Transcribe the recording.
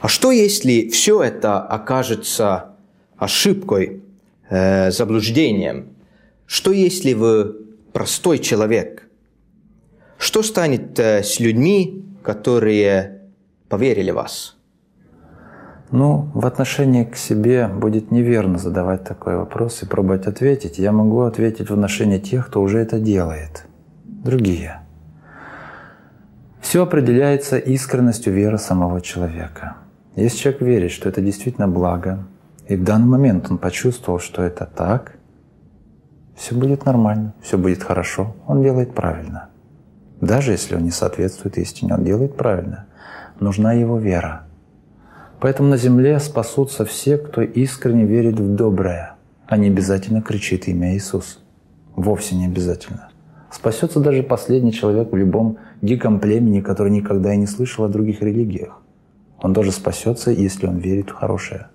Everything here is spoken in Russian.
А что если все это окажется ошибкой, э, заблуждением? Что если вы простой человек? Что станет э, с людьми, которые поверили вас? Ну, в отношении к себе будет неверно задавать такой вопрос и пробовать ответить. Я могу ответить в отношении тех, кто уже это делает. Другие. Все определяется искренностью веры самого человека. Если человек верит, что это действительно благо, и в данный момент он почувствовал, что это так, все будет нормально, все будет хорошо, он делает правильно. Даже если он не соответствует истине, он делает правильно. Нужна его вера – Поэтому на земле спасутся все, кто искренне верит в доброе, а не обязательно кричит имя Иисус. Вовсе не обязательно. Спасется даже последний человек в любом диком племени, который никогда и не слышал о других религиях. Он тоже спасется, если он верит в хорошее.